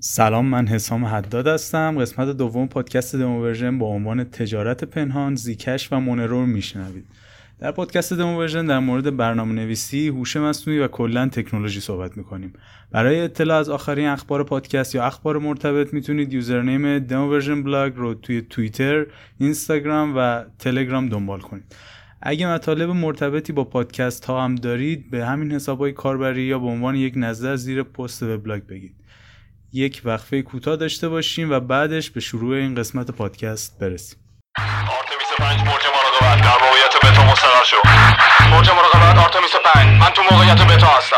سلام من حسام حداد هستم. قسمت دوم پادکست دمو با عنوان تجارت پنهان Zcash و Monero رو میشنوید. در پادکست دمو در مورد برنامه نویسی هوش مصنوعی و کلا تکنولوژی صحبت می‌کنیم. برای اطلاع از آخرین اخبار پادکست یا اخبار مرتبط می‌تونید username دمو ورژن بلاگ رو توی توییتر اینستاگرام و تلگرام دنبال کنید. اگه مطالب مرتبطی با پادکست ها هم دارید به همین حساب های کاربری یا به عنوان یک نظر زیر پست وبلاگ بگید. یک وقفه کوتاه داشته باشیم و بعدش به شروع این قسمت پادکست برسیم. آرتمیس 5 برج مراقبت. در موقعیت بتا مستقر شد برج مراقبت آرتمیس 5 من تو موقعیت بتا هستم.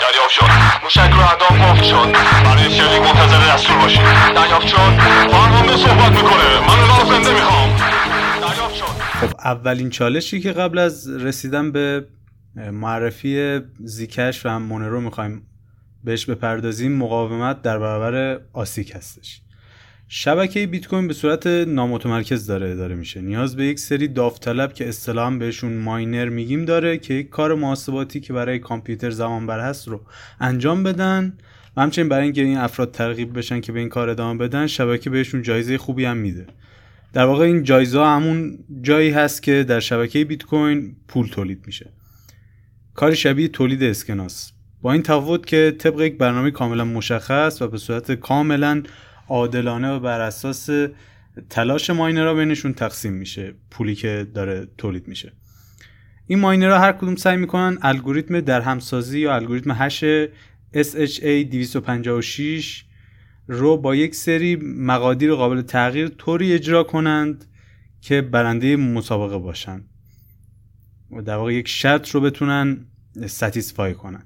دریافت شد. موشک رو اهداف قفل شد. برای شلیک منتظر دستور باشید دریافت شد. فرمان صحبت می‌کنه. من اونها رو زنده می‌خوام. دریافت شد. خب اولین چالشی که قبل از رسیدن به معرفی زیکش و مونرو می‌خوایم بهش بپردازیم مقاومت در برابر آسیک هستش. شبکه بیت کوین به صورت نامتمرکز داره اداره میشه. نیاز به یک سری داوطلب که اصطلاحا بهشون ماینر میگیم داره که یک کار محاسباتی که برای کامپیوتر زمان بر هست رو انجام بدن و همچنین برای اینکه این افراد ترغیب بشن که به این کار ادامه بدن شبکه بهشون جایزه خوبی هم میده. در واقع این جایزه همون جایی هست که در شبکه بیت کوین پول تولید میشه. کار شبیه تولید اسکناس. این تفاوت که طبق یک برنامه کاملا مشخص و به صورت کاملا عادلانه و بر اساس تلاش ماینرها بینشون تقسیم میشه. پولی که داره تولید میشه. این ماینرها هر کدوم سعی می‌کنن الگوریتم در همسازی یا الگوریتم هش SHA 256 رو با یک سری مقادیر قابل تغییر طوری اجرا کنند که برنده مسابقه باشن و در واقع یک شرط رو بتونن ستیسفای کنن.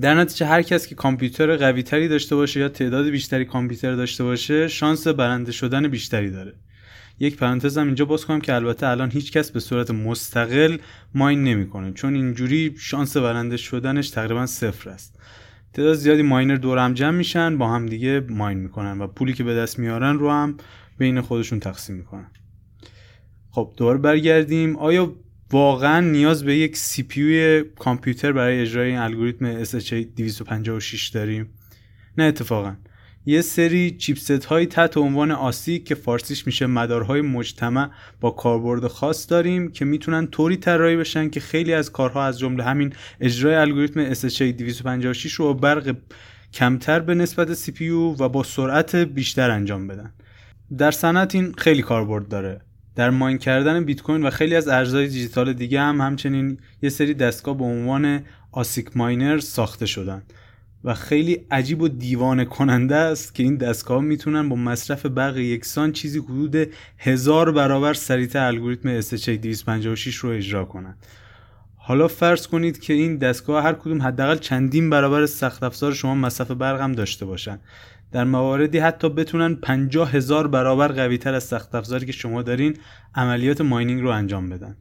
در نتیجه هر کس که کامپیوتر قوی تری داشته باشه یا تعداد بیشتری کامپیوتر داشته باشه شانس برنده شدن بیشتری داره. یک پرانتز هم اینجا باز کنم که البته الان هیچ کس به صورت مستقل ماین نمی‌کنه. چون اینجوری شانس برنده شدنش تقریبا صفر است. تعداد زیادی ماینر دور هم جمع میشن با هم دیگه ماین می‌کنن و پولی که به دست میارن رو هم بین خودشون تقسیم می‌کنن. خب دوباره برگردیم. آیا واقعا نیاز به یک سی پی کامپیوتر برای اجرای این الگوریتم SHA 256 داریم. نه اتفاقا. یه سری چیپست های تحت عنوان آسیک که فارسیش میشه مدارهای مجتمع با کاربرد خاص داریم که می‌تونن طوری طراحی بشن که خیلی از کارها از جمله همین اجرای الگوریتم SHA 256 رو برق کمتر به نسبت سی و با سرعت بیشتر انجام بدن. در صنعت این خیلی کاربرد داره. در ماین کردن بیت کوین و خیلی از ارزهای دیجیتال دیگه هم همچنین یه سری دستگاه به عنوان آسیک ماینر ساخته شدن و خیلی عجیب و دیوانه کننده است که این دستگاه می‌تونن با مصرف برق یکسان چیزی حدود هزار برابر سریعتر الگوریتم SHA 256 رو اجرا کنند. حالا فرض کنید که این دستگاه هر کدوم حداقل چندین برابر سخت افزار شما مصرف برق هم داشته باشن در مواردی حتی بتونن 50 هزار برابر قوی تر از سخت افزاری که شما دارین عملیات ماینینگ رو انجام بدن.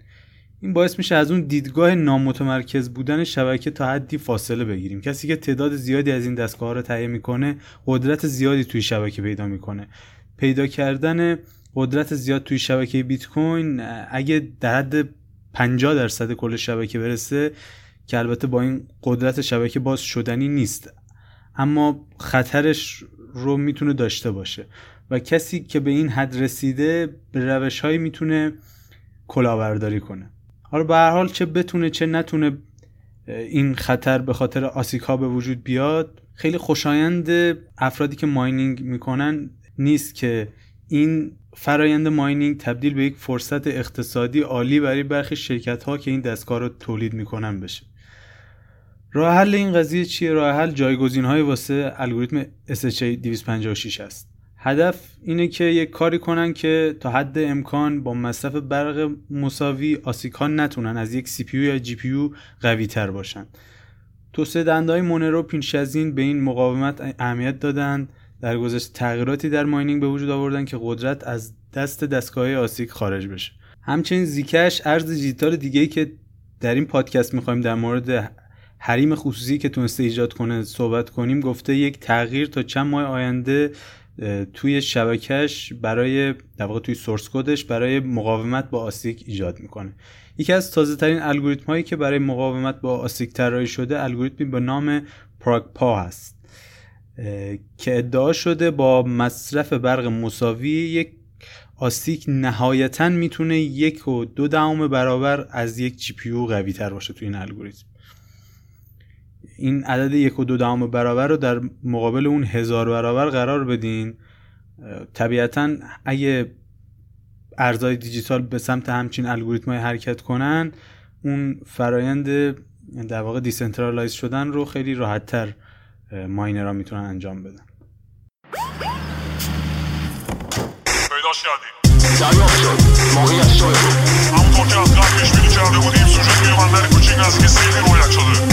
این باعث میشه از اون دیدگاه نامتمرکز بودن شبکه تا حدی فاصله بگیریم. کسی که تعداد زیادی از این دستگاه رو تهیه می‌کنه قدرت زیادی توی شبکه پیدا می‌کنه. پیدا کردن قدرت زیاد توی شبکه بیت کوین اگه در حد 50 درصد کل شبکه برسه که البته با این قدرت شبکه باز شدنی نیست. اما خطرش رو می‌تونه داشته باشه. و کسی که به این حد رسیده به روش هایی می‌تونه کلاورداری کنه. حالا به هر حال چه بتونه چه نتونه این خطر به خاطر آسیکا به وجود بیاد خیلی خوشایند افرادی که ماینینگ می‌کنن نیست که این فرایند ماینینگ تبدیل به یک فرصت اقتصادی عالی برای برخی شرکت ها که این دستگاه رو تولید می‌کنن بشه. راه حل این قضیه چیه؟ راه حل جایگزین های واسه الگوریتم SHA 256 است. هدف اینه که یک کاری کنن که تا حد امکان با مصرف برق مساوی آسیکان نتونن از یک CPU یا GPU قوی تر باشن. توسعه دندهای مونرو پیش از این به این مقاومت اهمیت دادند در گذشته تغییراتی در ماینینگ به وجود آوردن که قدرت از دست دستگاه آسیک خارج بشه. همچنین زیکش ارز دیجیتال دیگه که در این پادکست می‌خوایم در مورد حریم خصوصی که تونسته ایجاد کنه صحبت کنیم گفته یک تغییر تا چند ماه آینده توی شبکش برای در واقع توی سورس کدش برای مقاومت با آسیک ایجاد می‌کنه. یکی از تازه ترین الگوریتم هایی که برای مقاومت با آسیک طراحی شده الگوریتمی به نام پراگ پا هست که ادعا شده با مصرف برق مساوی یک آستیک نهایتا می‌تونه یک و دو دهم برابر از یک جی پی قوی تر باشه تو این الگوریتم. این عدد یک و دو دهم برابر رو در مقابل اون هزار برابر قرار بدین. طبیعتا اگه ارزهای دیجیتال به سمت همچین الگوریتم های حرکت کنن اون فرایند در واقع decentralize شدن رو خیلی راحت تر miner ها می‌تونن انجام بدن. پیداش کردیم دریافت شد. موقعیت شده همونطور که از قبل پیش بینی کرده بودیم سوژه بندر کوچیک نزدیک سیدی رویت شده.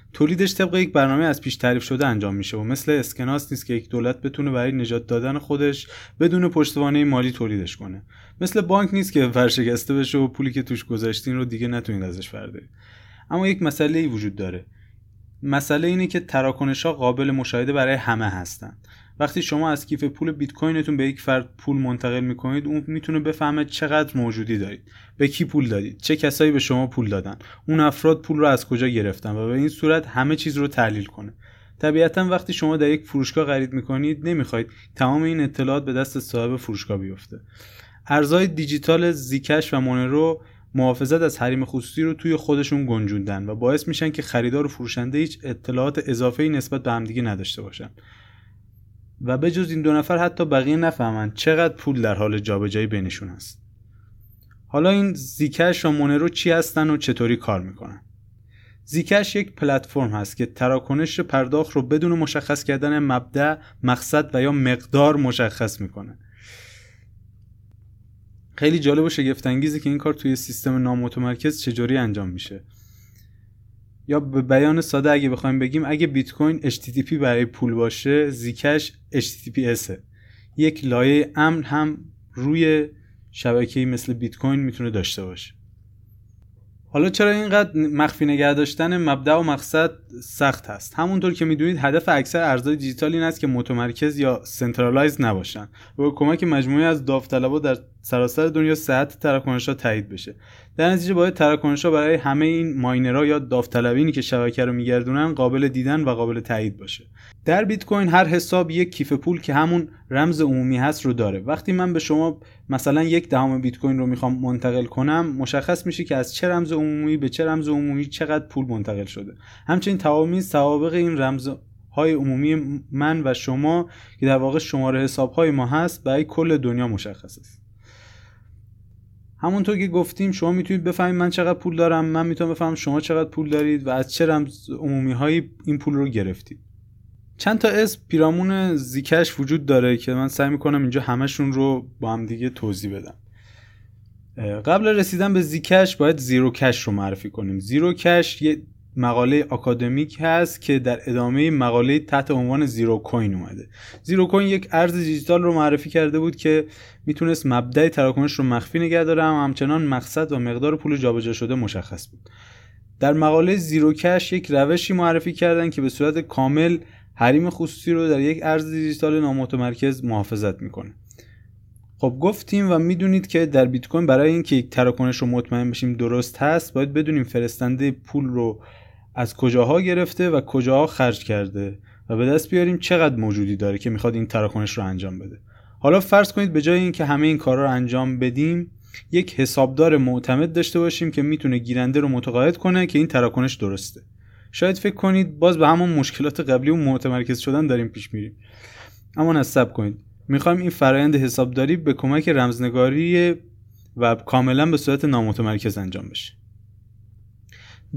تولیدش طبق یک برنامه از پیش تعریف شده انجام میشه و مثل اسکناس نیست که یک دولت بتونه برای نجات دادن خودش بدون پشتوانه مالی تولیدش کنه. مثل بانک نیست که ورشکسته بشه و پولی که توش گذاشتین رو دیگه نتونید ازش بردارید اما یک مسئله ای وجود داره. مسئله اینه که تراکنش ها قابل مشاهده برای همه هستن وقتی شما از کیف پول بیت کوینتون به یک فرد پول منتقل می‌کنید اون می‌تونه بفهمه چقدر موجودی دارید. به کی پول دادید؟ چه کسایی به شما پول دادن؟ اون افراد پول رو از کجا گرفتن؟ و به این صورت همه چیز رو تحلیل کنه. طبیعتا وقتی شما در یک فروشگاه خرید می‌کنید نمی‌خواید تمام این اطلاعات به دست صاحب فروشگاه بیفته. ارزهای دیجیتال زیکش و مونرو محافظت از حریم خصوصی رو توی خودشون گنجوندن و باعث میشن که خریدار و فروشنده هیچ اطلاعات اضافه نسبت به همدیگه نداشته باشن. و به جز این دو نفر حتی بقیه نفهمن چقدر پول در حال جابجایی بینشون هست. حالا این زیکش و مونرو چی هستن و چطوری کار می‌کنن؟ زیکش یک پلتفرم هست که تراکنش پرداخت رو بدون مشخص کردن مبدع، مقصد و یا مقدار مشخص می‌کنه. خیلی جالب و شگفت انگیزه که این کار توی سیستم نامتمرکز چجوری انجام میشه. یا به بیان ساده اگه بخوایم بگیم اگه بیت کوین HTTP برای پول باشه زیکش HTTPS یک لایه امن هم روی شبکه‌ای مثل بیت کوین می‌تونه داشته باشه. حالا چرا اینقدر مخفی نگه داشتن مبدا و مقصد سخت هست. همونطور که می‌دونید هدف اکثر ارزهای دیجیتال این است که متمرکز یا centralize نباشن و با کمک مجموعه از داوطلبا در سراسر دنیا صحت تراکنش ها تایید بشه. در نتیجه باید تراکنش ها برای همه این miner ها یا داوطلبینی که شبکه رو میگردونن قابل دیدن و قابل تایید باشه. در بیت کوین هر حساب یک کیف پول که همون رمز عمومی هست رو داره. وقتی من به شما مثلا یک دهم بیت کوین رو می‌خوام منتقل کنم مشخص میشه که از چه رمز عمومی به چه رمز عمومی چقدر پول منتقل شده. همچنین تمامی سوابق این رمز های عمومی من و شما که در واقع شماره حساب های ما هست برای کل دنیا مشخص است. همونطور که گفتیم شما می‌تونید بفهمید من چقدر پول دارم من می‌تونم بفهمم شما چقدر پول دارید و از چه رمز عمومی هایی این پول رو گرفتید. چند تا اسم پیرامون زیکش وجود داره که من سعی می‌کنم اینجا همشون رو با هم دیگه توضیح بدم. قبل رسیدن به زیکش باید زیرو کش رو معرفی کنیم. زیرو کش یه مقاله اکادمیک هست که در ادامه مقاله تحت عنوان زیرو کوین اومده. زیرو کوین یک ارز دیجیتال رو معرفی کرده بود که می‌تونست مبدع تراکنش رو مخفی نگه داره هم همچنان مقصد و مقدار پول جابجا شده مشخص بود. در مقاله زیرو کش یک روشی معرفی کردن که به صورت کامل حریم خصوصی رو در یک ارز دیجیتال نامتمرکز محافظت می‌کنه. خب گفتیم و می‌دونید که در بیت کوین برای اینکه یک تراکنش رو مطمئن بشیم درست هست باید بدونیم فرستنده پول رو از کجاها گرفته و کجاها خرج کرده و به دست بیاریم چقدر موجودی داره که می‌خواد این تراکنش رو انجام بده. حالا فرض کنید به جای اینکه همه این کارا رو انجام بدیم یک حسابدار معتمد داشته باشیم که می‌تونه گیرنده رو متقاعد کنه که این تراکنش درسته. شاید فکر کنید باز به همون مشکلات قبلی و متمرکز شدن داریم پیش میریم. اما نصب کنید. می‌خوایم این فرایند حسابداری به کمک رمزنگاری و کاملا به صورت نامتمرکز انجام بشه.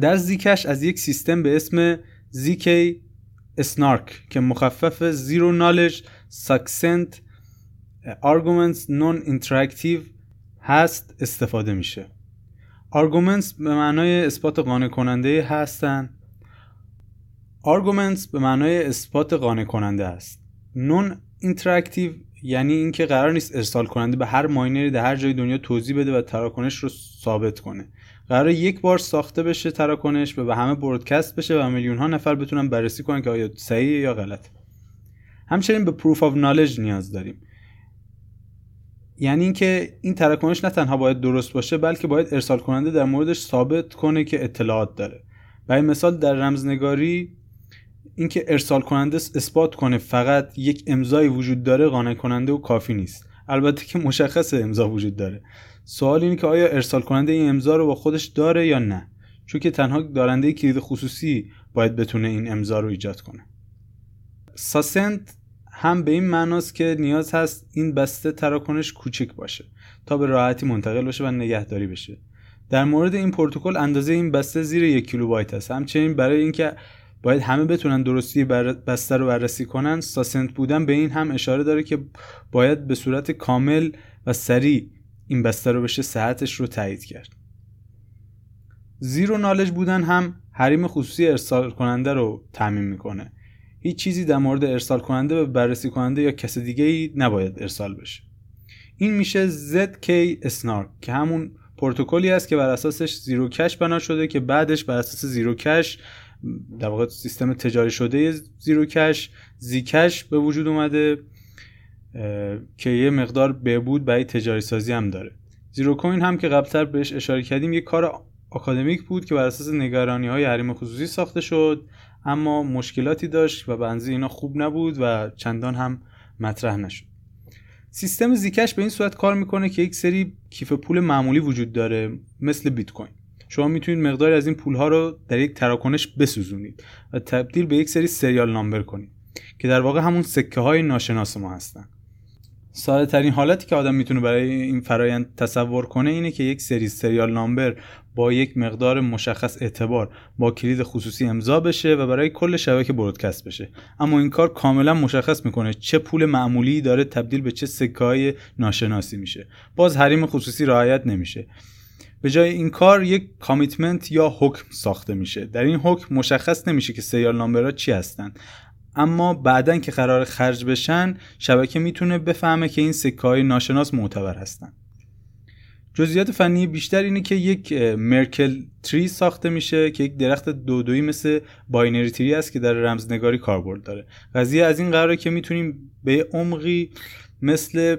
در زیکش از یک سیستم به اسم زیکی اسنارک که مخفف زیرو نالج succinct arguments non interactive هست استفاده میشه. arguments به معنای اثبات قانع کننده هستن. arguments به معنای اثبات قانع کننده است. non interactive یعنی اینکه قرار نیست ارسال کننده به هر miner ی در هر جای دنیا توضیح بده و تراکنش رو ثابت کنه. قرار یک بار ساخته بشه تراکنش و به همه broadcast بشه و میلیون ها نفر بتونن بررسی کنن که آیا صحیح یا غلط همچنین به proof of knowledge نیاز داریم. یعنی اینکه این تراکنش نه تنها باید درست باشه بلکه باید ارسال کننده در موردش ثابت کنه که اطلاعات داره. برای مثال در رمزنگاری اینکه ارسال کننده اثبات کنه فقط یک امضای وجود داره قانع کننده و کافی نیست. البته که مشخص امضا وجود داره. سوال اینه که آیا ارسال کننده این امضا رو با خودش داره یا نه؟ چون که تنها دارنده کلید خصوصی باید بتونه این امضا رو ایجاد کنه. ساسنت هم به این معناست که نیاز هست این بسته تراکنش کوچک باشه تا به راحتی منتقل بشه و نگهداری بشه. در مورد این پروتکل اندازه این بسته زیر یک کیلوبایت است. همچنین برای اینکه باید همه بتونن درستی بسته رو بررسی کنن ساسنت بودن به این هم اشاره داره که باید به صورت کامل و سریع این بسته رو بشه صحتش رو تایید کرد. زیرو نالج بودن هم حریم خصوصی ارسال کننده رو تعمین می‌کنه. هیچ چیزی در مورد ارسال کننده به بررسی کننده یا کس دیگه ای نباید ارسال بشه. این میشه ZK اسنارک که همون پروتکلی است که بر اساسش زیرو کش بنا شده که بعدش بر اساس زیرو کش در واقع سیستم تجاری شده زیرو کش زیکش به وجود اومده. که یه مقدار بهبود برای تجاری سازی هم داره. زیرو کوین هم که قبلتر بهش اشاره کردیم یه کار آکادمیک بود که بر اساس نگرانی های حریم خصوصی ساخته شد اما مشکلاتی داشت و بنزی اینا خوب نبود و چندان هم مطرح نشد. سیستم زیکش به این صورت کار می‌کنه که یک سری کیف پول معمولی وجود داره مثل بیت کوین. شما می‌تونید مقداری از این پول ها رو در یک تراکنش بسوزونید و تبدیل به یک سری سریال نامبر کنید که در واقع همون سکه های ناشناس ما هستن. ساده ترین حالتی که آدم می‌تونه برای این فرایند تصور کنه اینه که یک سری سریال نامبر با یک مقدار مشخص اعتبار با کلید خصوصی امضا بشه و برای کل شبکه برودکست بشه. اما این کار کاملا مشخص می‌کنه چه پول معمولی داره تبدیل به چه سکه ناشناسی میشه. باز حریم خصوصی رعایت نمیشه. به جای این کار یک کامیتمنت یا حکم ساخته میشه. در این حکم مشخص نمیشه که سریال نامبرها چی هستن. اما بعدا که قرار خرج بشن شبکه می‌تونه بفهمه که این سکه های ناشناس معتبر هستن. جزئیات فنی بیشتر اینه که یک Merkle tree ساخته میشه که یک درخت دودویی مثل binary tree است که در رمزنگاری کاربرد داره. قضیه از این قراره که می‌تونیم به عمقی مثل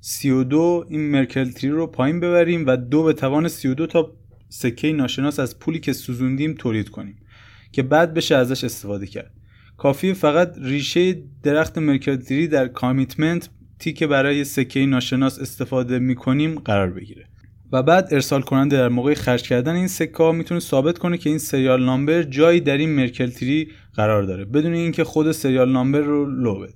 32 این Merkle tree رو پایین ببریم و دو به توان 32 تا سکه ناشناس از پولی که سوزوندیم تولید کنیم که بعد بشه ازش استفاده کرد. کافی فقط ریشه درخت Merkle tree در commitment تی که برای سکه ناشناس استفاده می‌کنیم قرار بگیره. و بعد ارسال کننده در موقع خرج کردن این سکه ها می‌تونه ثابت کنه که این سریال نامبر جایی در این مرکل تری قرار داره بدون اینکه خود سریال نامبر رو لو بده.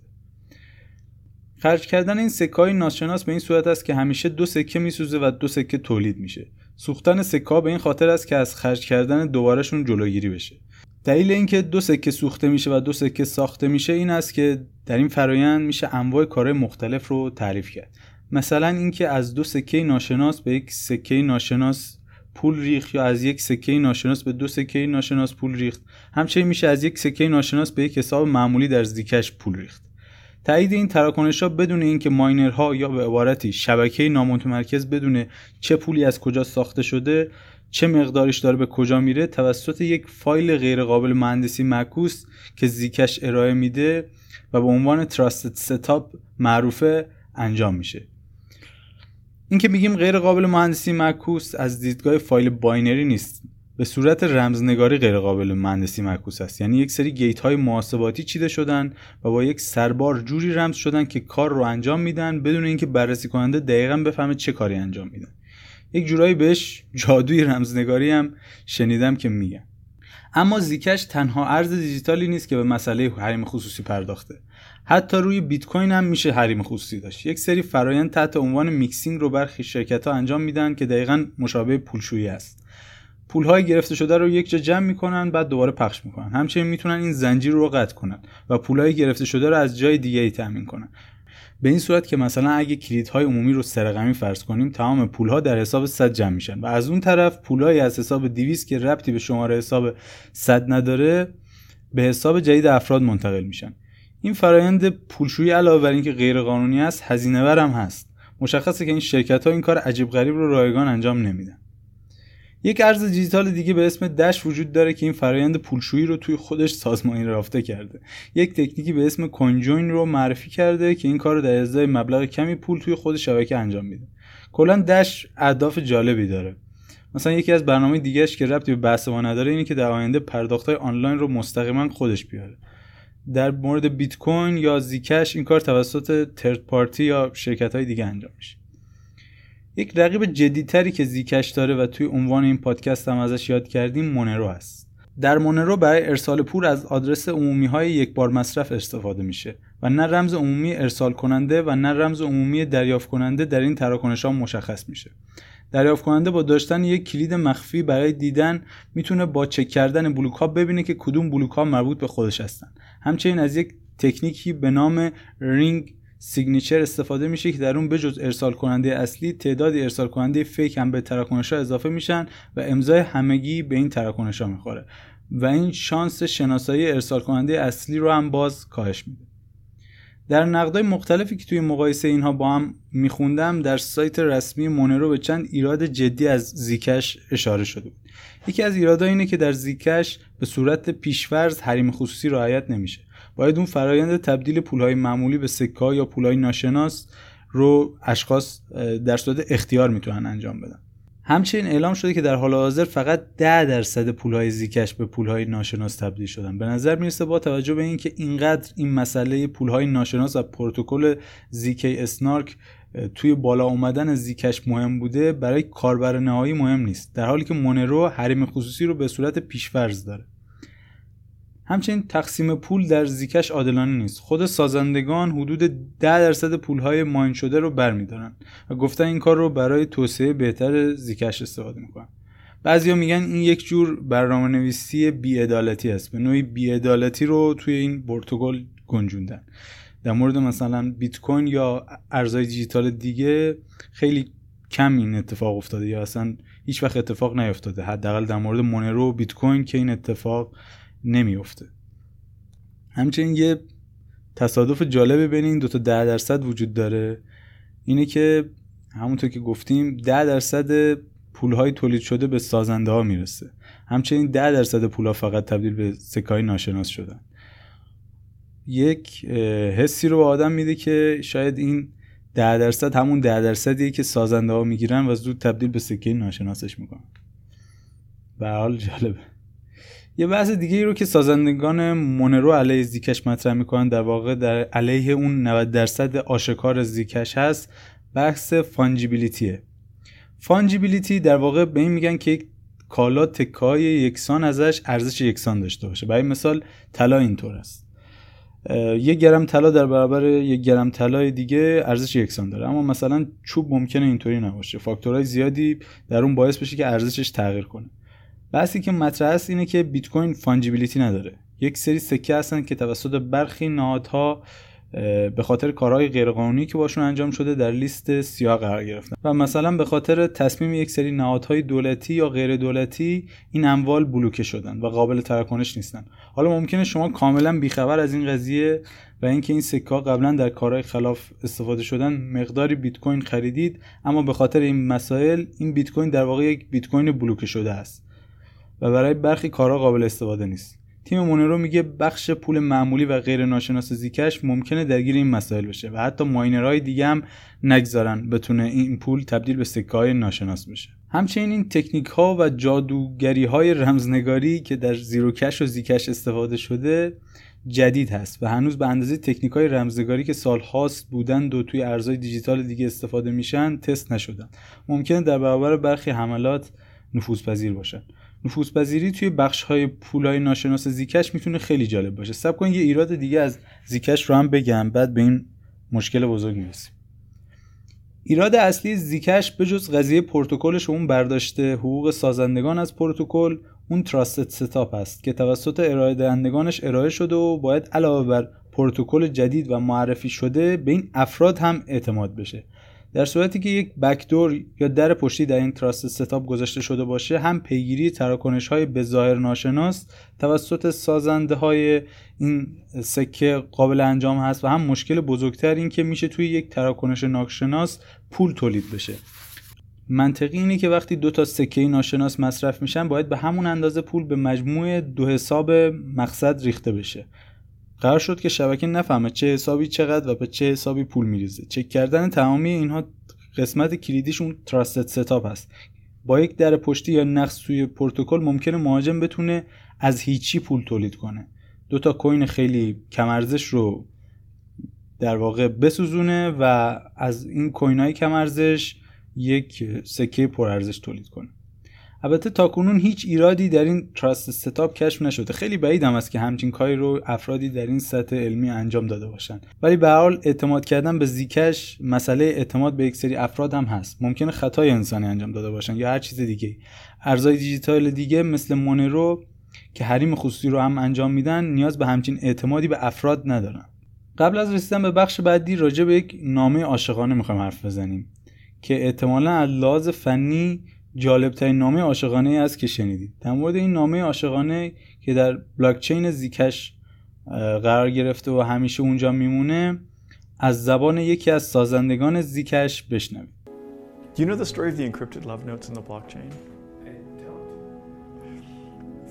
خرج کردن این سکه های ناشناس به این صورت است که همیشه دو سکه میسوزه و دو سکه تولید میشه. سوختن سکه ها به این خاطر است که از خرج کردن دوبارهشون جلوگیری بشه. دلیل اینکه دو سکه سوخته میشه و دو سکه ساخته میشه این است که در این فرایند میشه انواع کارهای مختلف رو تعریف کرد. مثلا اینکه از دو سکه ناشناس به یک سکه ناشناس پول ریخت یا از یک سکه ناشناس به دو سکه ناشناس پول ریخت همچنین میشه از یک سکه ناشناس به یک حساب معمولی در زیکش پول ریخت. تایید این تراکنش ها بدون اینکه ماینرها یا به عبارتی شبکه نامتمرکز بدونه چه پولی از کجا ساخته شده چه مقدارش داره به کجا میره توسط یک فایل غیرقابل مهندسی معکوس که زیکش ارائه میده و به عنوان trusted setup معروفه انجام میشه. اینکه میگیم غیر قابل مهندسی معکوس از دیدگاه فایل binary نیست به صورت رمزنگاری غیر قابل مهندسی معکوس است. یعنی یک سری gate های محاسباتی چیده شدن و با یک سربار جوری رمز شدن که کار رو انجام میدن بدون اینکه بررسی کننده دقیقا بفهمه چه کاری انجام میدن. یک جورایی بهش جادوی رمزنگاری هم شنیدم که میگن اما Zcash تنها ارز دیجیتالی نیست که به مسئله حریم خصوصی پرداخته. حتی روی بیت کوین هم میشه حریم خصوصی داشت. یک سری فرایند تحت عنوان mixing رو برخی شرکت ها انجام میدن که دقیقا مشابه پولشویی است. پول های گرفته شده رو یک جا جمع می‌کنن بعد دوباره پخش می‌کنن. همچنین می‌تونن این زنجیر رو قطع کنن و پول های گرفته شده رو از جای دیگه ای تامین کنن. به این صورت که مثلا اگه کلیدهای عمومی رو سه رقمی فرض کنیم تمام پولها در حساب 100 جمع میشن. و از اون طرف پولهایی از حساب 200 که ربطی به شماره حساب 100 نداره به حساب جدید افراد منتقل میشن. این فرایند پولشویی علاوه بر اینکه غیر قانونی است هزینه برم هست. مشخصه که این شرکت ها این کار عجیب غریب رو رایگان انجام نمیدن. یک ارز دیجیتال دیگه به اسم دش وجود داره که این فرایند پولشویی رو توی خودش سازمانی رافته کرده. یک تکنیکی به اسم کوینجوین رو معرفی کرده که این کار رو در ازای مبلغ کمی پول توی خود شبکه انجام میده. کلا دش اهداف جالبی داره. مثلا یکی از برنامه دیگهش که ربطی به بحث ما نداره اینه که در آینده پرداختهای آنلاین رو مستقیما خودش بیاره. در مورد بیت کوین یا زیکش این کار توسط ترد پارتی یا شرکت های دیگه انجام میشه. یک رقیب جدیتری که زیکش داره و توی عنوان این پادکست هم ازش یاد کردیم مونرو هست. در مونرو برای ارسال پول از آدرس عمومی های یک بار مصرف استفاده میشه و نه رمز عمومی ارسال کننده و نه رمز عمومی دریافت کننده در این تراکنش ها مشخص میشه. دریافت کننده با داشتن یک کلید مخفی برای دیدن می‌تونه با چک کردن بلوک ها ببینه که کدوم بلوک ها مربوط به خودش هستن. همچنین از یک تکنیکی به نام ring signature استفاده میشه که در اون بجز ارسال کننده اصلی تعدادی ارسال کننده fake هم به تراکنش ها اضافه میشن و امضای همگی به این تراکنش ها می‌خوره. و این شانس شناسایی ارسال کننده اصلی رو هم باز کاهش میده. در نقدای مختلفی که توی مقایسه اینها با هم میخوندم در سایت رسمی Monero به چند ایراد جدی از Zcash اشاره شده بود. یکی از ایرادها اینه که در زیکش به صورت پیشورز حریم خصوصی رعایت نمیشه. باید اون فرایند تبدیل پولهای معمولی به سکه یا پولهای ناشناس رو اشخاص در صورت اختیار می‌تونن انجام بدن. همچنین اعلام شده که در حال حاضر فقط 10 درصد پولهای زیکش به پولهای ناشناس تبدیل شدن. به نظر می‌رسه با توجه به اینکه اینقدر این مسئله پولهای ناشناس و پروتکل زیکی اسنارک توی بالا اومدن زیکش مهم بوده برای کاربر نهایی مهم نیست. در حالی که مونرو حریم خصوصی رو به صورت پیشفرض داره. همچنین تقسیم پول در زیکش عادلانه نیست. خود سازندگان حدود 10 درصد پولهای ماین شده رو برمیدارن و گفتن این کار رو برای توسعه بهتر زیکش استفاده می‌کنن. بعضیا میگن این یک جور برنامه نویسی بیعدالتی است. به نوعی بیعدالتی رو توی این پروتکل گنجوندن. در مورد مثلا بیت کوین یا ارزهای دیجیتال دیگه خیلی کم این اتفاق افتاده یا اصلا هیچ وقت اتفاق نیفتاده. حداقل در مورد مونرو و بیت کوین که این اتفاق نمیفته همچنین یه تصادف جالبه بین این دوتا ده درصد وجود داره. اینه که همونطور که گفتیم ده درصد پولهای تولید شده به سازنده ها می‌رسه. همچنین ده درصد پولها فقط تبدیل به سکای ناشناس شدن. یک حسی رو به آدم میده که شاید این ده درصد همون ده درصدیه که سازنده ها می‌گیرن و زود تبدیل به سکه ناشناسش می‌کنن. به حال جالبه. یه بحث دیگه ای رو که سازندگان مونرو علیه زیکش مطرح می‌کنن در واقع در علیه اون 90 درصد آشکار زیکش هست بحث فانجیبیلیتیه. فانجیبیلیتی در واقع به این میگن که یک کالا تکای یکسان ازش ارزش یکسان داشته باشه. برای مثال طلا اینطور است. یک گرم طلا در برابر یک گرم طلای دیگه ارزش یکسان داره. اما مثلا چوب ممکنه اینطوری نباشه. فاکتورهای زیادی در اون باعث بشه که ارزشش تغییر کنه. بحثی که مطرح است اینه که بیت کوین فانجیبیلیتی نداره. یک سری سکه هستن که توسط برخی نهادها به خاطر کارهای غیرقانونی که باشون انجام شده در لیست سیاه قرار گرفتن. و مثلا به خاطر تصمیم یک سری نهادهای دولتی یا غیر دولتی این اموال بلوکه شدن و قابل تراکنش نیستن. حالا ممکنه شما کاملا بیخبر از این قضیه و اینکه این سکه قبلا در کارهای خلاف استفاده شدن مقداری بیت کوین خریدید اما به خاطر این مسائل این بیت کوین در واقع یک بیت کوین بلوکه شده است. و برای برخی کارها قابل استفاده نیست. تیم مونرو میگه بخش پول معمولی و غیر ناشناس زیکش ممکنه درگیر این مسائل بشه و حتی ماینرهای دیگه هم نگذارن بتونه این پول تبدیل به سکه های ناشناس بشه. همچنین این تکنیک ها و جادوگری های رمزنگاری که در زیروکش و زیکش استفاده شده جدید هست و هنوز به اندازه تکنیک های رمزنگاری که سال هاست بودند و توی ارزهای دیجیتال دیگه استفاده میشن تست نشدن. ممکنه در برابر برخی حملات نفوذپذیر باشن. نفوذپذیری توی بخش های پولای ناشناس زیکش می‌تونه خیلی جالب باشه. سب کن یه ایراد دیگه از زیکش رو هم بگم بعد به این مشکل بزرگ می‌رسیم. ایراد اصلی زیکش به جز قضیه پروتکلش اون برداشته حقوق سازندگان از پروتکل اون تراستد ستاپ است که توسط ارائه دهندگانش ارائه شده و باید علاوه بر پروتکل جدید و معرفی شده به این افراد هم اعتماد بشه. در صورتی که یک بکدور یا در پشتی در این تراست ستاپ گذاشته شده باشه هم پیگیری تراکنش های به ظاهر ناشناس توسط سازنده های این سکه قابل انجام هست و هم مشکل بزرگتر این که میشه توی یک تراکنش ناشناس پول تولید بشه. منطقی اینه که وقتی دو تا سکه ناشناس مصرف میشن باید به همون اندازه پول به مجموع دو حساب مقصد ریخته بشه. قرار شد که شبکه نفهمه چه حسابی چقدر و به چه حسابی پول میریزه. چک کردن تمامی اینها قسمت کلیدیشون trusted setup هست. با یک در پشتی یا نقص توی پروتکل ممکنه مهاجم بتونه از هیچی پول تولید کنه. دو تا coin خیلی کمارزش رو در واقع بسوزونه و از این coin های کمارزش یک سکه پرارزش تولید کنه. البته تاکنون هیچ ایرادی در این trusted setup کشف نشده. خیلی بعیدم است که همچین کاری رو افرادی در این سطح علمی انجام داده باشن. ولی به حال اعتماد کردن به Zcash مسئله اعتماد به یک سری افراد هم هست. ممکنه خطای انسانی انجام داده باشن یا هر چیز دیگه ارزهای دیجیتال دیگه مثل مونرو که حریم خصوصی رو هم انجام میدن نیاز به همچین اعتمادی به افراد ندارن. قبل از رسیدن به بخش بعدی راجع به یک نامه عاشقانه می‌خوایم حرف بزنیم که احتمالا از لحاظ فنی جالبترین نامه عاشقانه ای است که شنیدید در مورد این نامه عاشقانه که در بلاکچین زیکش قرار گرفته و همیشه اونجا میمونه از زبان یکی از سازندگان زیکش بشنوید Do you know the story of the encrypted love notes in the blockchain?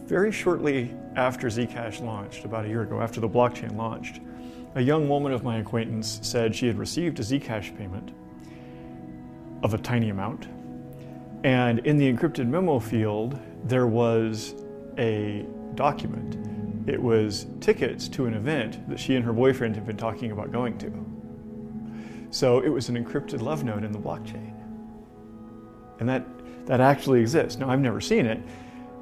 Very shortly after Zcash launched, about a year ago, after the blockchain launched, a young woman of my acquaintance said she had received a Zcash payment of a tiny amount And in the encrypted memo field, there was a document. It was tickets to an event that she and her boyfriend had been talking about going to. So it was an encrypted love note in the blockchain. And that, that actually exists. Now, I've never seen it.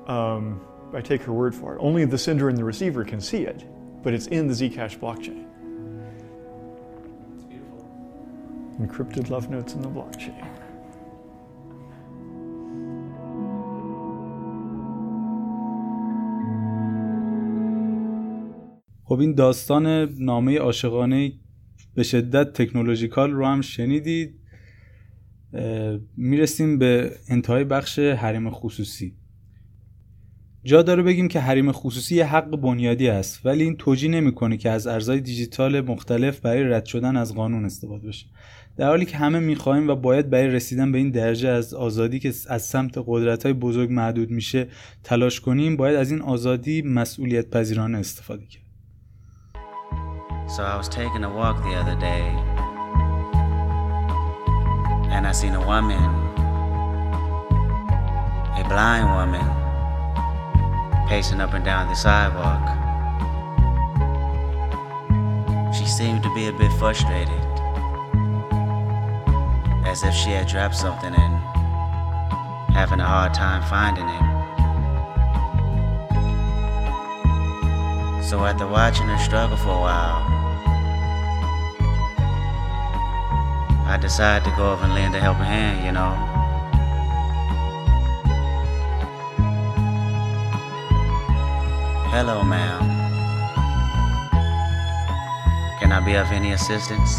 Um, I take her word for it. Only the sender and the receiver can see it, but it's in the Zcash blockchain. It's beautiful. Encrypted love notes in the blockchain. خب این داستان نامه عاشقانه به شدت تکنولوژیکال رو هم شنیدید. می‌رسیم به انتهای بخش حریم خصوصی. جا داره بگیم که حریم خصوصی یه حق بنیادی است ولی این توجیه نمی‌کنه که از ارزهای دیجیتال مختلف برای رد شدن از قانون استفاده بشه. در حالی که همه می‌خواهیم و باید برای رسیدن به این درجه از آزادی که از سمت قدرت های بزرگ محدود میشه تلاش کنیم باید از این آزادی مسئولیت پذیرانه استفاده کرد. So I was taking a walk the other day, and I seen a woman, a blind woman, pacing up and down the sidewalk. She seemed to be a bit frustrated, as if she had dropped something and having a hard time finding it. So after watching her struggle for a while, I decide to go over and lend a helping hand, you know. Hello, ma'am. Can I be of any assistance?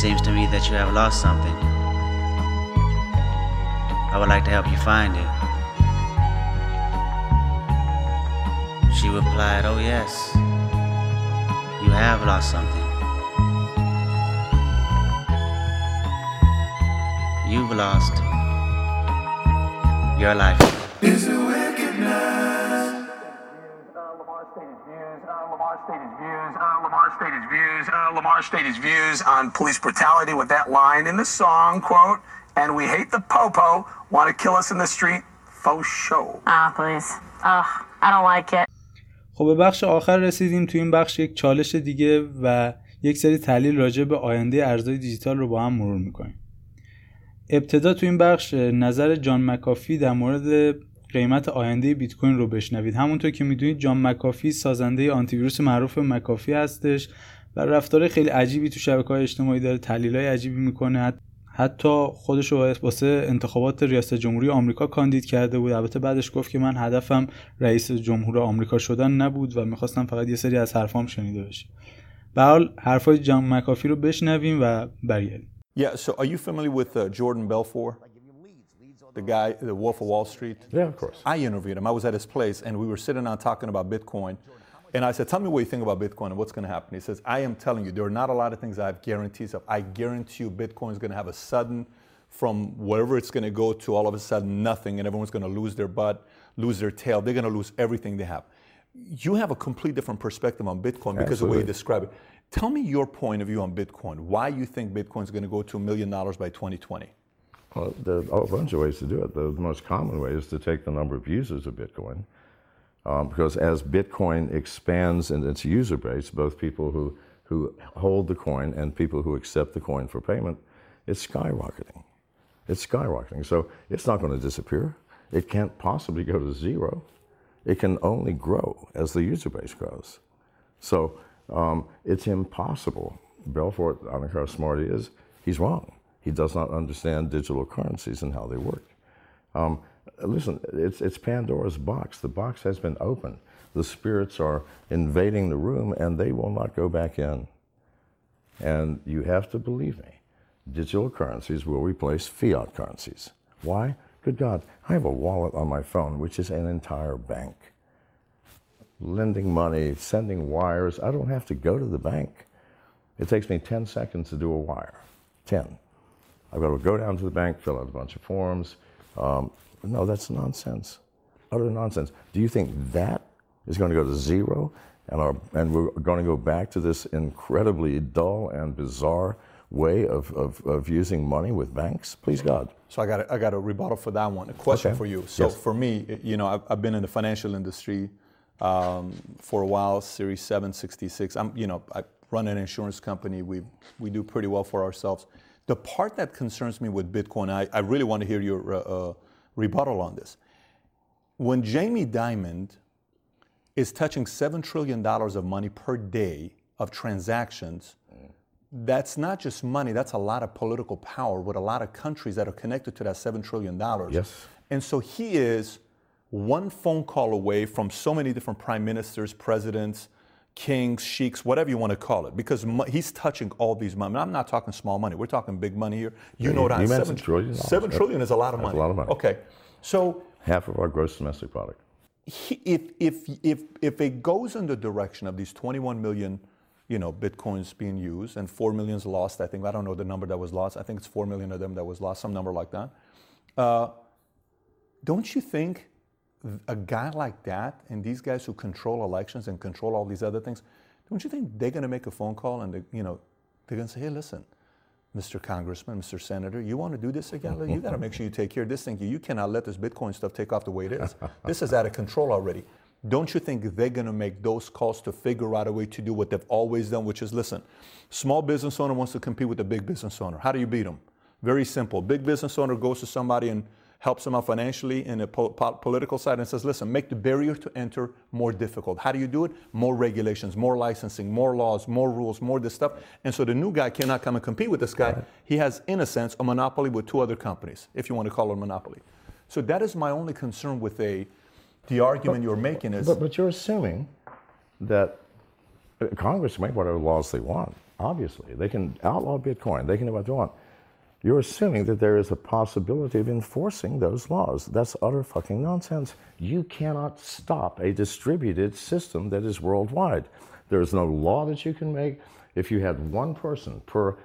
Seems to me that you have lost something. I would like to help you find it. She replied, Oh, yes, you have lost something. You've lost your life. Is it wickedness? Lamar stated views, uh, Lamar stated views, uh, Lamar stated views, uh, Lamar stated views on police brutality with that line in the song, quote, and we hate the popo, want to kill us in the street, faux show. Ah, please. Ugh, I don't like it. خب به بخش آخر رسیدیم تو این بخش یک چالش دیگه و یک سری تحلیل راجع به آینده ارزهای دیجیتال رو با هم مرور می‌کنیم. ابتدا تو این بخش نظر جان مکافی در مورد قیمت آینده بیت کوین رو بشنوید. همونطور که می‌دونید جان مکافی سازنده آنتی ویروس معروف مکافی هستش و رفتار خیلی عجیبی تو شبکه های اجتماعی داره تحلیل های عجیبی می‌کنه. حتی خودش رو واسه انتخابات ریاست جمهوری آمریکا کاندید کرده بود البته بعدش گفت که من هدفم رئیس جمهور آمریکا شدن نبود و می‌خواستم فقط یه سری از حرفام شنیده بشه به حال حرفای جان مکافی رو بشنویم و برگردیم Yeah, so are you familiar with uh, Jordan Belfort? The guy, the Wolf of Wall Street? Yeah, of course. I interviewed him. I was at his place and we were sitting down talking about Bitcoin. And I said, Tell me what you think about Bitcoin and what's going to happen. He says, I am telling you, there are not a lot of things I have guarantees of. I guarantee you Bitcoin is going to have a sudden, from wherever it's going to go to all of a sudden nothing, and everyone's going to lose their butt, lose their tail. They're going to lose everything they have. You have a complete different perspective on Bitcoin because of the way you describe it. Tell me your point of view on Bitcoin. Why you think Bitcoin is going to go to a million dollars by 2020? Well, there are a bunch of ways to do it. The, the most common way is to take the number of users of Bitcoin, um, because as Bitcoin expands in its user base, both people who, who hold the coin and people who accept the coin for payment, it's skyrocketing. It's skyrocketing. So it's not going to disappear. It can't possibly go to zero. It can only grow as the user base grows. So um, it's impossible. Belfort, I don't care how smart he is, he's wrong. He does not understand digital currencies and how they work. Um, listen, it's, it's Pandora's box. The box has been opened. The spirits are invading the room and they will not go back in. And you have to believe me, digital currencies will replace fiat currencies. Why? Good God, I have a wallet on my phone, which is an entire bank. Lending money, sending wires, I don't have to go to the bank. It takes me 10 seconds to do a wire. 10. I've got to go down to the bank, fill out a bunch of forms. Um, no, that's nonsense. Utter nonsense. Do you think that is going to go to zero and, our, and we're going to go back to this incredibly dull and bizarre way of, of, of using money with banks? Please God. So I got a, I got a rebuttal for that one. A question Okay. for you. So Yes. for me, you know, I've, I've been in the financial industry um, for a while. Series 766. I'm, you know, I run an insurance company. We we do pretty well for ourselves. The part that concerns me with Bitcoin, I, I really want to hear your uh, uh, rebuttal on this. When Jamie Dimon is touching seven trillion dollars of money per day of transactions that's not just money, that's a lot of political power with a lot of countries that are connected to that $7 trillion. Yes. And so he is one phone call away from so many different prime ministers, presidents, kings, sheiks, whatever you want to call it, because mo- he's touching all these money. I'm not talking small money, we're talking big money here. You Yeah, know you- that. you seven, trillion. Seven trillion is a lot of That's a money. lot of money. Okay. So Half of our gross domestic product. he- if, if, if, if it goes in the direction of these 21 million, you know, bitcoins being used and 4 million's lost, I think, I don't know the number that was lost. I think it's 4 million of them that was lost, some number like that. Uh, don't you think a guy like that and these guys who control elections and control all these other things, don't you think they're going to make a phone call and, they, you know, they're going to say, hey, listen, Mr. Congressman, Mr. Senator, you want to do this again? You got to make sure you take care of this thing. You cannot let this Bitcoin stuff take off the way it is. this is out of control already. Don't you think they're going to make those calls to figure out a way to do what they've always done, which is listen, small business owner wants to compete with a big business owner. How do you beat them? Very simple. Big business owner goes to somebody and helps them out financially in the po- po- political side and says, listen, make the barrier to enter more difficult. How do you do it? More regulations, more licensing, more laws, more rules, more this stuff. And so the new guy cannot come and compete with this guy. He has, in a sense, a monopoly with two other companies, if you want to call it a monopoly. So that is my only concern with a, the argument you're making is But, but you're assuming that uh, Congress can make whatever laws they want. Obviously, they can outlaw Bitcoin. They can do what they want. You're assuming that there is a possibility of enforcing those laws. That's utter fucking nonsense. You cannot stop a distributed system that is worldwide. There is no law that you can make. If you had one person per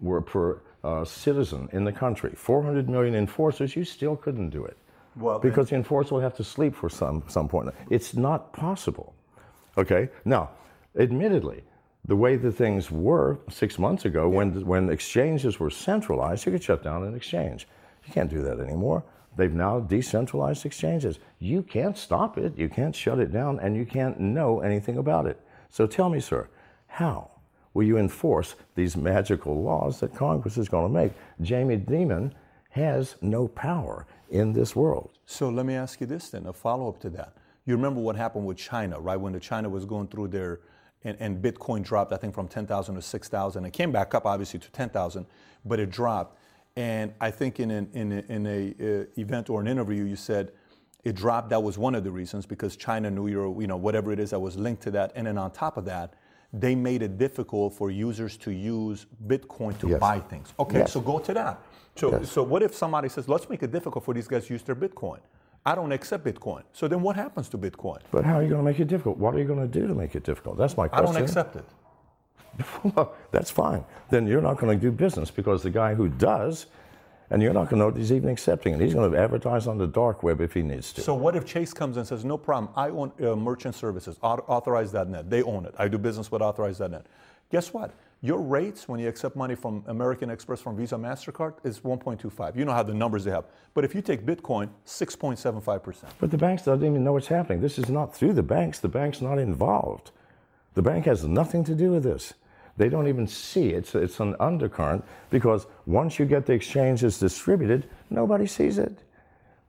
were per uh, citizen in the country, 400 million enforcers, you still couldn't do it. Well, because the enforcer will have to sleep for some, some point. It's not possible. Okay? Now, admittedly, the way that things were six months ago, when, when exchanges were centralized, you could shut down an exchange. You can't do that anymore. They've now decentralized exchanges. You can't stop it, you can't shut it down, and you can't know anything about it. So tell me, sir, how will you enforce these magical laws that Congress is going to make? Jamie Dimon has no power in this world. So let me ask you this then, a follow up to that. You remember what happened with China, right? When the China was going through their, and, and Bitcoin dropped, I think, from 10,000 to 6,000. It came back up, obviously, to 10,000, but it dropped. And I think in an in a, in a uh, event or an interview, you said it dropped. That was one of the reasons because China knew your, you know, whatever it is that was linked to that. And then on top of that, they made it difficult for users to use Bitcoin to Yes. buy things. Okay, Yes. so go to that. So, Yes. so what if somebody says, let's make it difficult for these guys to use their Bitcoin? I don't accept Bitcoin. So then what happens to Bitcoin? But how are you going to make it difficult? What are you going to do to make it difficult? That's my question. I don't accept it. Well, that's fine. Then you're not going to do business because the guy who does, and you're not going to know that he's even accepting it. He's going to advertise on the dark web if he needs to. So what if Chase comes and says, no problem, I own uh, merchant services, authorize.net. They own it. I do business with authorize.net. Guess what? Your rates when you accept money from American Express, from Visa, MasterCard is 1.25. You know how the numbers they have. But if you take Bitcoin, 6.75%. But the banks don't even know what's happening. This is not through the banks. The bank's not involved. The bank has nothing to do with this. They don't even see it. It's, it's an undercurrent because once you get the exchanges distributed, nobody sees it.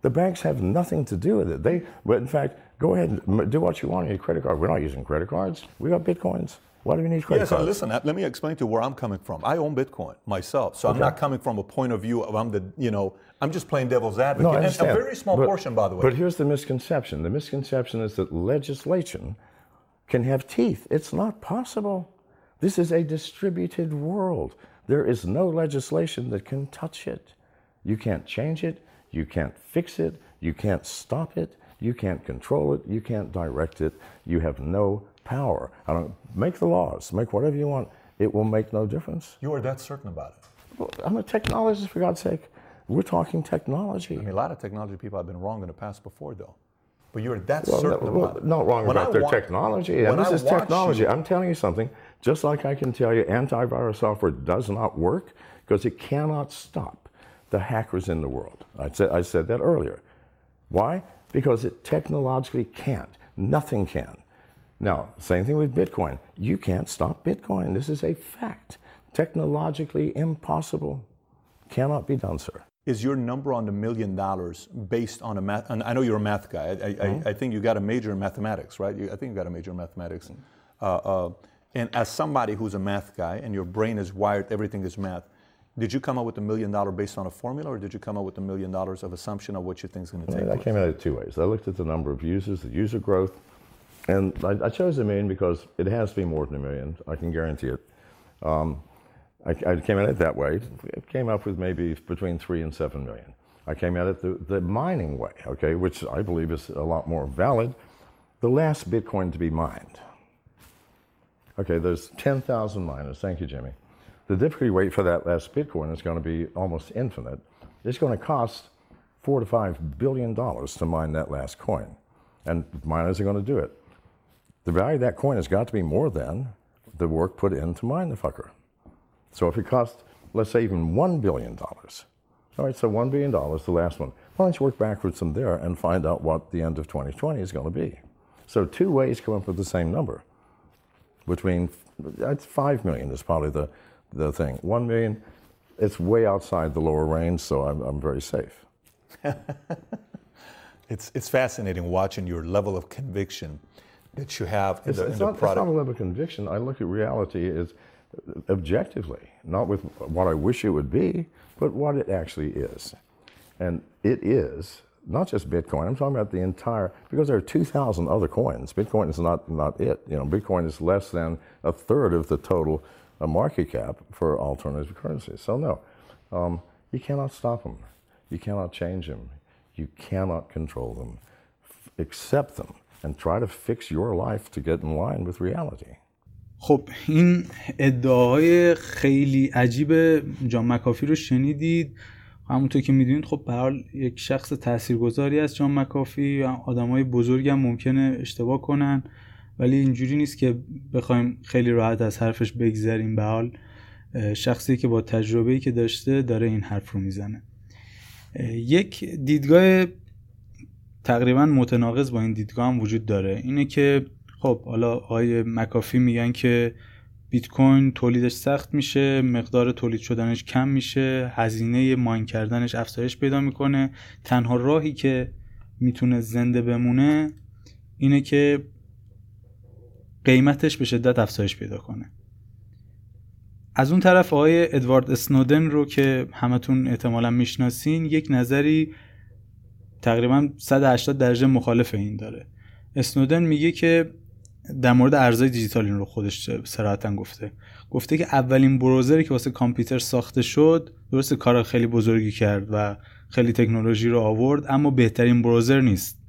The banks have nothing to do with it. They, in fact, go ahead and do what you want on your credit card. We're not using credit cards. We got bitcoins. Why do we need credit Yes, cards? listen, uh, let me explain to you where I'm coming from. I own Bitcoin myself, so I'm not coming from a point of view of I'm the, you know, I'm just playing devil's advocate. No, I and a very small But- portion, by the way. But here's the misconception. The misconception is that legislation can have teeth. It's not possible. This is a distributed world. There is no legislation that can touch it. You can't change it. You can't fix it. You can't stop it. You can't control it. You can't direct it. You have no power. I don't make the laws. Make whatever you want. It will make no difference. you are that certain about it. Well, I'm a technologist, for God's sake. We're talking technology. I mean, a lot of technology people have been wrong in the past before, though. But you're that Well, certain no, about well, it. not wrong When about I their wa- technology. And this I is technology. you- I'm telling you something. Just like I can tell you antivirus software does not work because it cannot stop the hackers in the world. I said, I said that earlier. Why? Because it technologically can't. Nothing can. Now, same thing with Bitcoin. You can't stop Bitcoin. This is a fact. Technologically impossible. Cannot be done, sir. Is your number on the million dollars based on a math? And I know you're a math guy. I, I, Mm-hmm. I, I think you got a major in mathematics, right? You, I think you got a major in mathematics. Uh, uh, and as somebody who's a math guy and your brain is wired, everything is math. Did you come up with a million dollar based on a formula, or did you come up with a million dollars of assumption of what you think is going to take I came at it two ways. I looked at the number of users, the user growth, and I, I chose a million because it has to be more than a million. I can guarantee it. Um, I, I came at it that way. It came up with maybe between three and seven million. I came at it the, the mining way, okay, which I believe is a lot more valid. The last Bitcoin to be mined. Okay, there's 10,000 miners. Thank you, Jimmy. The difficulty rate for that last Bitcoin is going to be almost infinite. It's going to cost four to five billion dollars to mine that last coin, and miners are going to do it. The value of that coin has got to be more than the work put in to mine the fucker. So if it costs, let's say, even one billion dollars, all right, so one billion dollars, the last one. Why don't you work backwards from there and find out what the end of 2020 is going to be? So two ways come up with the same number. Between that's five million is probably the the thing. One million, it's way outside the lower range, so I'm, I'm very safe. It's, it's fascinating watching your level of conviction that you have in It's, the, in it's the not, it's not product. a level of conviction. I look at reality as objectively, not with what I wish it would be, but what it actually is. And it is not just Bitcoin. I'm talking about the entire because there are 2,000 other coins. Bitcoin is not not it. You know, Bitcoin is less than a third of the total uh, market cap for alternative currencies. So no, um, you cannot stop them. You cannot change them. You cannot control them. F- accept them and try to fix your life to get in line with reality. خب این ادعاهای خیلی عجیب جان مکافی رو شنیدید. همونطور که می‌دونید خب به حال یک شخص تاثیرگذاری از جان مکافی آدم های بزرگی هم ممکنه اشتباه کنن. ولی اینجوری نیست که بخوایم خیلی راحت از حرفش بگذریم. به حال شخصی که با تجربه‌ای که داشته داره این حرف رو می‌زنه. یک دیدگاه تقریبا متناقض با این دیدگاه هم وجود داره. اینه که خب حالا آقای مکافی میگن که بیت کوین تولیدش سخت میشه مقدار تولید شدنش کم میشه هزینه ماین کردنش افزایش پیدا می‌کنه. تنها راهی که می‌تونه زنده بمونه اینه که قیمتش به شدت افزایش پیدا کنه. از اون طرف آقای ادوارد اسنودن رو که همتون احتمالا می‌شناسین یک نظری تقریبا 180 درجه مخالف این داره. اسنودن میگه که در مورد ارزهای دیجیتال این رو خودش سراحتا گفته. گفته که اولین بروزری که واسه کامپیوتر ساخته شد درست کار خیلی بزرگی کرد و خیلی تکنولوژی رو آورد اما بهترین بروزر نیست.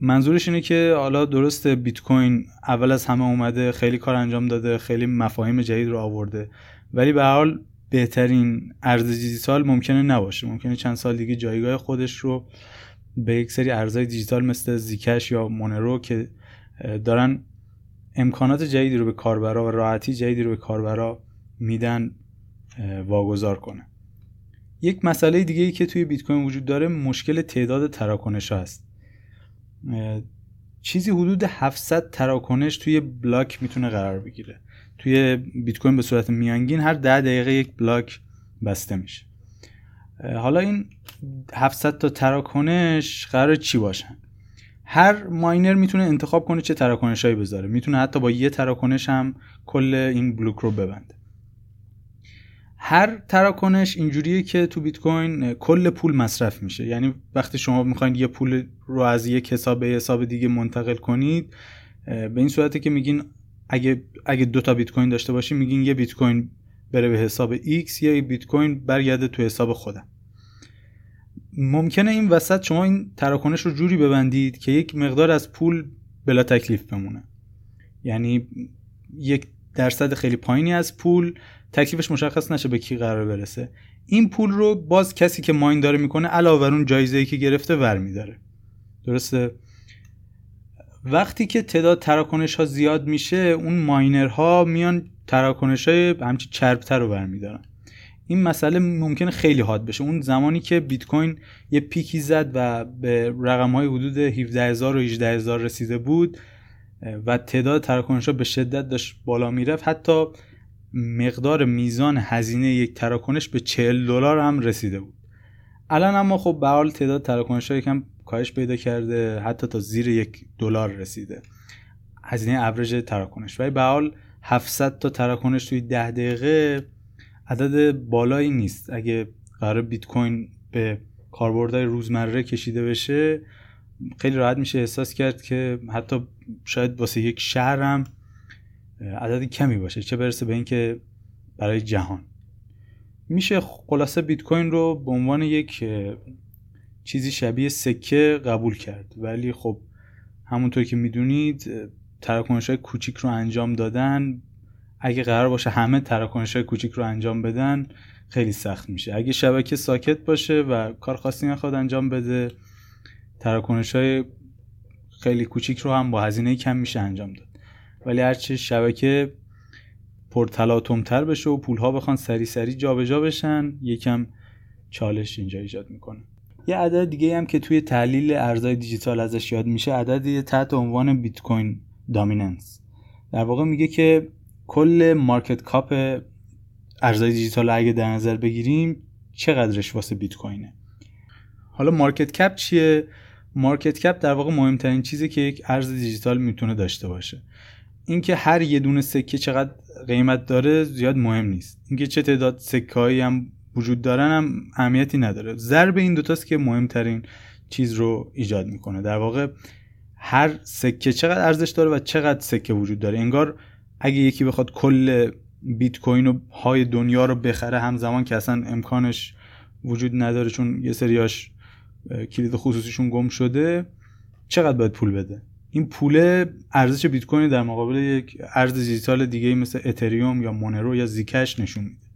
منظورش اینه که حالا درست بیت کوین اول از همه اومده خیلی کار انجام داده خیلی مفاهیم جدید رو آورده ولی به حال بهترین ارز دیجیتال ممکنه نباشه. ممکنه چند سال دیگه جایگاه خودش رو به یک سری ارزهای دیجیتال مثل زیکش یا مونرو که دارن امکانات جدیدی رو به کاربرا و راحتی جدیدی رو به کاربرا میدن واگذار کنه. یک مسئله دیگه ای که توی بیت کوین وجود داره مشکل تعداد تراکنش هست. چیزی حدود 700 تراکنش توی بلاک می‌تونه قرار بگیره. توی بیت کوین به صورت میانگین هر 10 دقیقه یک بلاک بسته میشه. حالا این 700 تا تراکنش قرار چی باشن؟ هر ماینر می‌تونه انتخاب کنه چه تراکنشایی بذاره. می‌تونه حتی با یه تراکنش هم کل این بلوک رو ببنده. هر تراکنش اینجوریه که تو بیت کوین کل پول مصرف میشه. یعنی وقتی شما می‌خواین یه پول رو از یک حساب به حساب دیگه منتقل کنید به این صورته که میگین اگه اگه دو تا بیت کوین داشته باشی میگین یه بیت کوین بره به حساب X یا یه بیت کوین برگرده تو حساب خودم. ممکنه این وسط شما این تراکنش رو جوری ببندید که یک مقدار از پول بلا تکلیف بمونه. یعنی یک درصد خیلی پایینی از پول تکلیفش مشخص نشه به کی قرار برسه. این پول رو باز کسی که ماین داره می‌کنه علاوه بر اون جایزه ای که گرفته ور میداره. درسته؟ وقتی که تعداد تراکنش ها زیاد میشه اون ماینرها میان تراکنش های همچی چربتر رو برمیدارن. این مسئله ممکنه خیلی حاد بشه. اون زمانی که بیت کوین یه پیکی زد و به رقم های حدود 17000 و 18000 رسیده بود و تعداد تراکنش ها به شدت داشت بالا می‌رفت حتی مقدار میزان هزینه یک تراکنش به 40 دلار هم رسیده بود. الان اما خب به حال تعداد تراکنش ها یکم کاهش پیدا کرده حتی تا زیر یک دلار رسیده. هزینه اوریج تراکنش. ولی به حال 700 تا تراکنش توی 10 دقیقه عدد بالایی نیست. اگه قرار بیت کوین به کاربردهای روزمره کشیده بشه خیلی راحت میشه احساس کرد که حتی شاید واسه یک شهر هم عدد کمی باشه. چه برسه به اینکه برای جهان. میشه خلاصه بیت کوین رو به عنوان یک چیزی شبیه سکه قبول کرد. ولی خب همونطور که می‌دونید تراکنش های کوچیک رو انجام دادن اگه قرار باشه همه تراکنش های کوچیک رو انجام بدن خیلی سخت میشه. اگه شبکه ساکت باشه و کار خاصی نخواد انجام بده تراکنش های خیلی کوچیک رو هم با هزینه کم میشه انجام داد. ولی هرچه شبکه پرتلاطمتر بشه و پولها بخوان سری سری جابجا بشن یکم چالش اینجا ایجاد می‌کنه. یه عدد دیگه هم که توی تحلیل ارزهای دیجیتال ازش یاد میشه عددی تحت عنوان بیت کوین dominance. در واقع میگه که کل market cap ارزهای دیجیتال اگه در نظر بگیریم چقدرش واسه بیت کوینه حالا market cap چیه؟ market cap در واقع مهمترین چیزی که یک ارز دیجیتال می‌تونه داشته باشه. اینکه هر یه دونه سکه چقدر قیمت داره زیاد مهم نیست. اینکه چه تعداد سکه هم وجود دارن هم اهمیتی نداره. ضرب این دوتاست که مهمترین چیز رو ایجاد می‌کنه. در واقع هر سکه چقدر ارزش داره و چقدر سکه وجود داره. انگار اگه یکی بخواد کل بیت کوین و های دنیا رو بخره همزمان که اصلا امکانش وجود نداره چون یه سریاش کلید خصوصیشون گم شده چقدر باید پول بده؟ این پول ارزش بیت کوین در مقابل یک ارز دیجیتال دیگه مثل اتریوم یا مونرو یا زیکش نشون میده.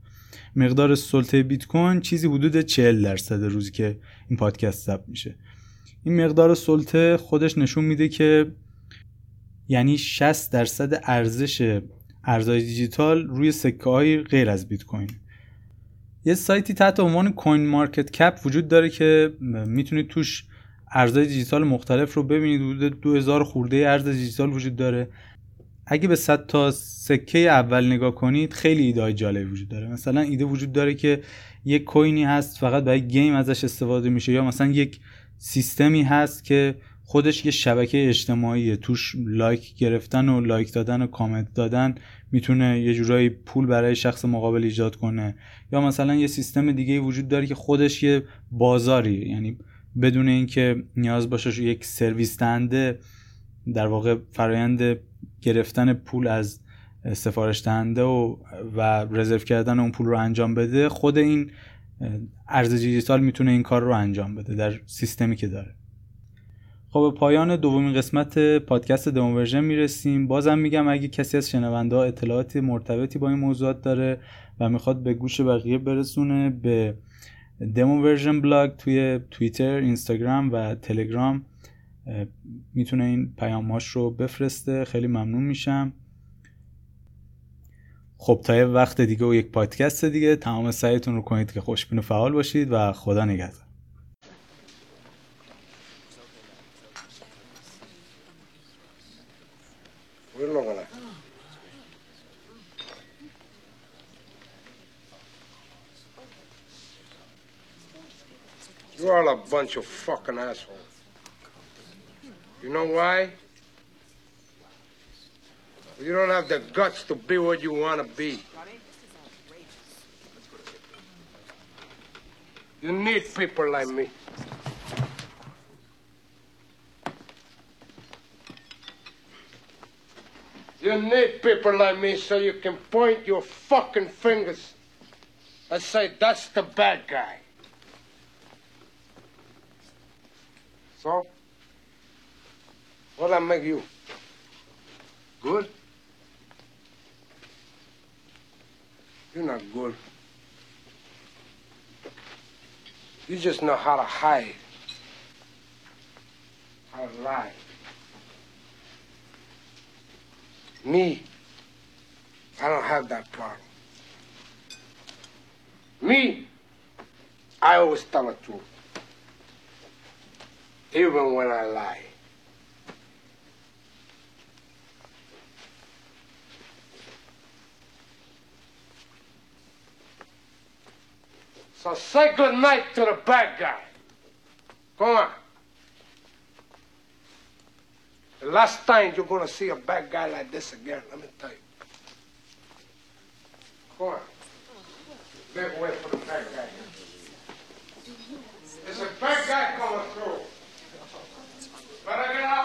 مقدار سلطه بیت کوین چیزی حدود 40 درصد روزی که این پادکست ضبط میشه. این مقدار سلطه خودش نشون میده که یعنی 60 درصد ارزش ارزهای دیجیتال روی سکه های غیر از بیت کوین یه سایتی تحت عنوان CoinMarketCap وجود داره که می‌تونید توش ارزهای دیجیتال مختلف رو ببینید. حدود 2000 خورده ارز دیجیتال وجود داره. اگه به 100 تا سکه اول نگاه کنید خیلی ایده جالبی وجود داره. مثلا ایده وجود داره که یک کوینی هست فقط برای game ازش استفاده میشه یا مثلا یک سیستمی هست که خودش یه شبکه اجتماعیه توش لایک گرفتن و لایک دادن و کامنت دادن می‌تونه یه جورایی پول برای شخص مقابل ایجاد کنه. یا مثلا یه سیستم دیگه وجود داره که خودش یه بازاریه یعنی بدون اینکه نیاز باشه یک سرویس دهنده در واقع فرایند گرفتن پول از سفارش دهنده و و رزرو کردن اون پول رو انجام بده خود این ارز دیجیتال می‌تونه این کار رو انجام بده در سیستمی که داره. خب به پایان دومین قسمت پادکست Demo Version می‌رسیم. بازم میگم اگه کسی از شنونده ها اطلاعات مرتبطی با این موضوعات داره و می‌خواد به گوش بقیه برسونه به Demo Version Blog توی توییتر، اینستاگرام و تلگرام می‌تونه این پیامهاش رو بفرسته. خیلی ممنون میشم. خب تا یه وقت دیگه و یک پادکست دیگه. تمام سعیتون رو کنید که خوشبین و فعال باشید و خدا نگهدار. You're all a bunch of fucking assholes. You know why? You don't have the guts to be what you want to be. You need people like me. You need people like me so you can point your fucking fingers and say, that's the bad guy. So, what'll I make you? Good? You're not good. You just know how to hide, how to lie. Me, I don't have that problem. Me, I always tell the truth, even when I lie. So say good night to the bad guy. Go on. The last time you're gonna see a bad guy like this again, let me tell you. Go on. Make way for the bad guy. There's a bad guy coming through. Better get out.